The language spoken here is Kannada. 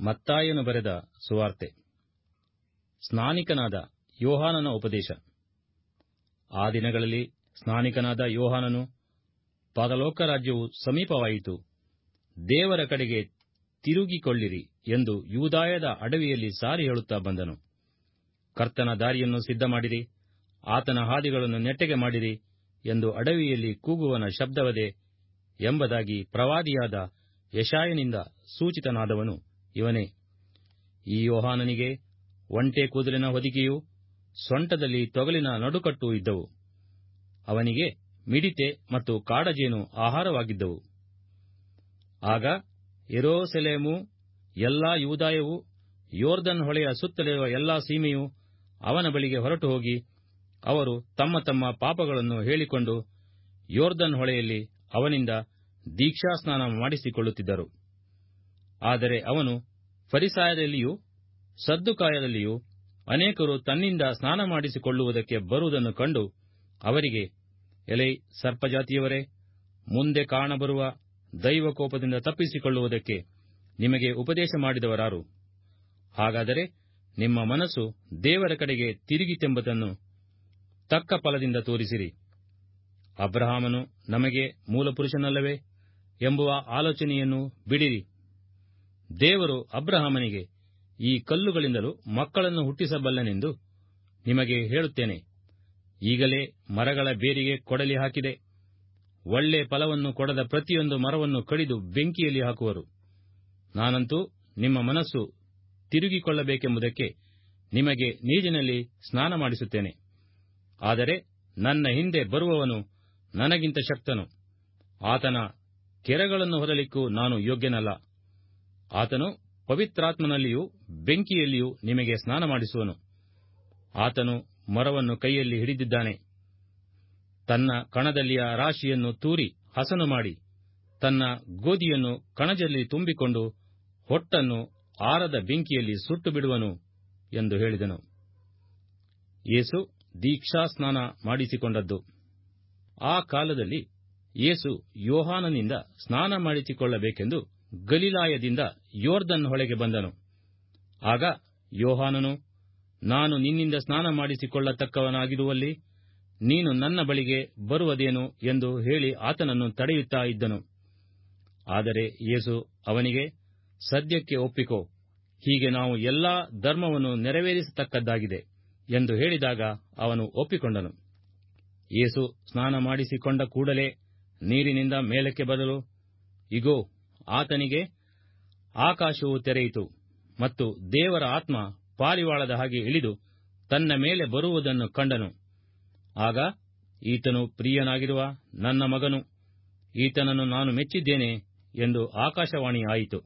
ಮತ್ತಾಯನು ಬರೆದ ಸುವಾರ್ತೆ. ಸ್ನಾನಿಕನಾದ ಯೋಹಾನನ ಉಪದೇಶ. ಆ ದಿನಗಳಲ್ಲಿ ಸ್ನಾನಿಕನಾದ ಯೋಹಾನನು ಪರಲೋಕ ರಾಜ್ಯವು ಸಮೀಪವಾಯಿತು. ದೇವರ ಕಡೆಗೆ ತಿರುಗಿಕೊಳ್ಳಿರಿ ಎಂದು ಯೂದಾಯದ ಅಡವಿಯಲ್ಲಿ ಸಾರಿ ಹೇಳುತ್ತಾ ಬಂದನು. ಕರ್ತನ ದಾರಿಯನ್ನು ಸಿದ್ಧಮಾಡಿರಿ, ಆತನ ಹಾದಿಗಳನ್ನು ನೆಟ್ಟಗೆ ಮಾಡಿರಿ ಎಂದು ಅಡವಿಯಲ್ಲಿ ಕೂಗುವನ ಶಬ್ದವದೆ ಎಂಬುದಾಗಿ ಪ್ರವಾದಿಯಾದ ಯಶಾಯನಿಂದ ಸೂಚಿತನಾದವನು. ಇವನೇ, ಈ ಯೋಹಾನನಿಗೆ ಒಂಟೆ ಕೂದಲಿನ ಹೊದಿಕೆಯು ಸೊಂಟದಲ್ಲಿ ತೊಗಲಿನ ನಡುಕಟ್ಟು ಇದ್ದವು. ಅವನಿಗೆ ಮಿಡಿತೆ ಮತ್ತು ಕಾಡಜೇನು ಆಹಾರವಾಗಿದ್ದವು. ಆಗ ಎರೋಸೆಲೇಮು ಎಲ್ಲಾ ಯೂದಾಯವು, ಯೋರ್ದನ್ ಹೊಳೆಯ ಸುತ್ತಲಿರುವ ಎಲ್ಲಾ ಸೀಮೆಯು ಅವನ ಬಳಿಗೆ ಹೊರಟು ಹೋಗಿ ಅವರು ತಮ್ಮ ತಮ್ಮ ಪಾಪಗಳನ್ನು ಹೇಳಿಕೊಂಡು ಯೋರ್ದನ್ ಹೊಳೆಯಲ್ಲಿ ಅವನಿಂದ ದೀಕ್ಷಾಸ್ನಾನ ಮಾಡಿಸಿಕೊಳ್ಳುತ್ತಿದ್ದರು. ಆದರೆ ಅವನು ಫರಿಸಾಯದಲ್ಲಿಯೂ ಸದ್ದುಕಾಯದಲ್ಲಿಯೂ ಅನೇಕರು ತನ್ನಿಂದ ಸ್ನಾನ ಮಾಡಿಸಿಕೊಳ್ಳುವುದಕ್ಕೆ ಬರುವುದನ್ನು ಕಂಡು ಅವರಿಗೆ, ಎಲೈ ಸರ್ಪಜಾತಿಯವರೇ, ಮುಂದೆ ಕಾಣಬರುವ ದೈವಕೋಪದಿಂದ ತಪ್ಪಿಸಿಕೊಳ್ಳುವುದಕ್ಕೆ ನಿಮಗೆ ಉಪದೇಶ ಮಾಡಿದವರಾರು. ಹಾಗಾದರೆ ನಿಮ್ಮ ಮನಸ್ಸು ದೇವರ ಕಡೆಗೆ ತಿರುಗಿತೆಂಬುದನ್ನು ತಕ್ಕ ಫಲದಿಂದ ತೋರಿಸಿರಿ. ಅಬ್ರಹಾಮನು ನಮಗೆ ಮೂಲಪುರುಷನಲ್ಲವೇ ಎಂಬುವ ಆಲೋಚನೆಯನ್ನು ಬಿಡಿರಿ. ದೇವರು ಅಬ್ರಹಾಮನಿಗೆ ಈ ಕಲ್ಲುಗಳಿಂದಲೂ ಮಕ್ಕಳನ್ನು ಹುಟ್ಟಿಸಬಲ್ಲನೆಂದು ನಿಮಗೆ ಹೇಳುತ್ತೇನೆ. ಈಗಲೇ ಮರಗಳ ಬೇರಿಗೆ ಕೊಡಲಿ ಹಾಕಿದೆ. ಒಳ್ಳೆ ಫಲವನ್ನು ಕೊಡದ ಪ್ರತಿಯೊಂದು ಮರವನ್ನು ಕಡಿದು ಬೆಂಕಿಯಲ್ಲಿ ಹಾಕುವರು. ನಾನಂತೂ ನಿಮ್ಮ ಮನಸ್ಸು ತಿರುಗಿಕೊಳ್ಳಬೇಕೆಂಬುದಕ್ಕೆ ನಿಮಗೆ ನೀರಿನಲ್ಲಿ ಸ್ನಾನ ಮಾಡಿಸುತ್ತೇನೆ. ಆದರೆ ನನ್ನ ಹಿಂದೆ ಬರುವವನು ನನಗಿಂತ ಶಕ್ತನು. ಆತನ ಕೆರೆಗಳನ್ನು ಹೊರಲಿಕ್ಕೂ ನಾನು ಯೋಗ್ಯನಲ್ಲ. ಆತನು ಪವಿತ್ರಾತ್ಮನಲ್ಲಿಯೂ ಬೆಂಕಿಯಲ್ಲಿಯೂ ನಿಮಗೆ ಸ್ನಾನ ಮಾಡಿಸುವನು. ಆತನು ಮರವನ್ನು ಕೈಯಲ್ಲಿ ಹಿಡಿದಿದ್ದಾನೆ. ತನ್ನ ಕಣದಲ್ಲಿಯ ರಾಶಿಯನ್ನು ತೂರಿ ಹಸನು ಮಾಡಿ, ತನ್ನ ಗೋಧಿಯನ್ನು ಕಣಜಲ್ಲಿ ತುಂಬಿಕೊಂಡು ಹೊಟ್ಟನ್ನು ಆರದ ಬೆಂಕಿಯಲ್ಲಿ ಸುಟ್ಟು ಬಿಡುವನು ಎಂದು ಹೇಳಿದನು. ಯೇಸು ದೀಕ್ಷಾಸ್ನಾನ ಮಾಡಿಸಿಕೊಂಡದ್ದು. ಆ ಕಾಲದಲ್ಲಿ ಯೇಸು ಯೋಹಾನನಿಂದ ಸ್ನಾನ ಮಾಡಿಸಿಕೊಳ್ಳಬೇಕೆಂದು ಗಲಿಲಾಯದಿಂದ ಯೋರ್ದನ್ ಹೊಳೆಗೆ ಬಂದನು. ಆಗ ಯೋಹಾನನು, ನಾನು ನಿನ್ನಿಂದ ಸ್ನಾನ ಮಾಡಿಸಿಕೊಳ್ಳತಕ್ಕವನಾಗಿರುವಲ್ಲಿ ನೀನು ನನ್ನ ಬಳಿಗೆ ಬರುವುದೇನು ಎಂದು ಹೇಳಿ ಆತನನ್ನು ತಡೆಯುತ್ತಾ ಇದ್ದನು. ಆದರೆ ಯೇಸು ಅವನಿಗೆ, ಸದ್ಯಕ್ಕೆ ಒಪ್ಪಿಕೋ, ಹೀಗೆ ನಾವು ಎಲ್ಲಾ ಧರ್ಮವನ್ನು ನೆರವೇರಿಸತಕ್ಕದ್ದಾಗಿದೆ ಎಂದು ಹೇಳಿದಾಗ ಅವನು ಒಪ್ಪಿಕೊಂಡನು. ಯೇಸು ಸ್ನಾನ ಮಾಡಿಸಿಕೊಂಡ ಕೂಡಲೇ ನೀರಿನಿಂದ ಮೇಲಕ್ಕೆ ಬರಲು, ಇಗೋ ಆತನಿಗೆ ಆಕಾಶವು ತೆರೆಯಿತು ಮತ್ತು ದೇವರ ಆತ್ಮ ಪಾರಿವಾಳದ ಹಾಗೆ ಇಳಿದು ತನ್ನ ಮೇಲೆ ಬರುವುದನ್ನು ಕಂಡನು. ಆಗ ಈತನು ಪ್ರಿಯನಾಗಿರುವ ನನ್ನ ಮಗನು, ಈತನನ್ನು ನಾನು ಮೆಚ್ಚಿದ್ದೇನೆ ಎಂದು ಆಕಾಶವಾಣಿ ಆಯಿತು.